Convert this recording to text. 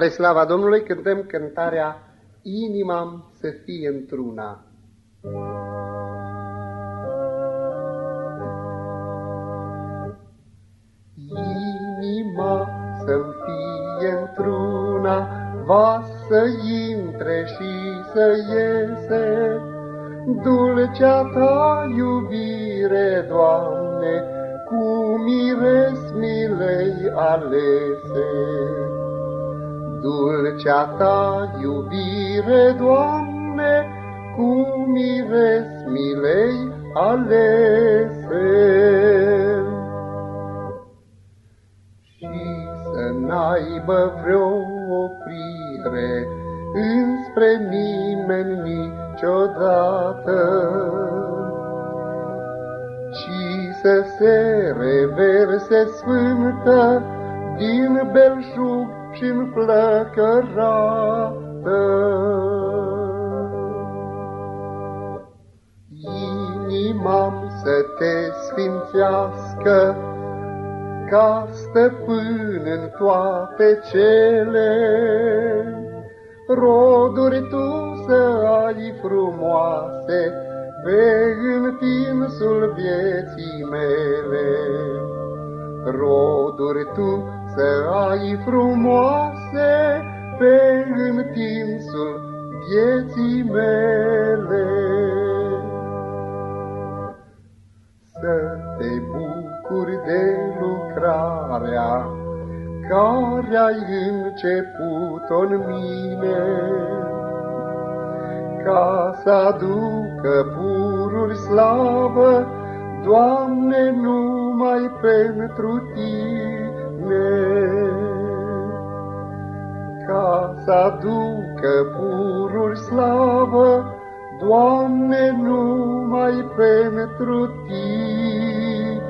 Spre slava Domnului cântăm cântarea Inima să fie într-una. Inima să fie într-una, va să intre și să iese, Dulcea ta iubire, Doamne, cu mires milei alese. Dulcea ta iubire, Doamne, cu mires milei alese. Și să n-aibă vreo oprire înspre nimeni niciodată, ci să se reverse sfântă din belșug și-n flăcărată. Inima să te sfințească, ca stăpân în toate cele, roduri tu să ai frumoase pe întinsul vieții mele. Roduri tu să ai frumoase pe întinsul vieții mele. Să te bucuri de lucrarea care ai început-o în mine, ca să aducă pururi slavă, Doamne, numai pentru Tine. Să aducă pururi slavă, Doamne, numai pentru Tine.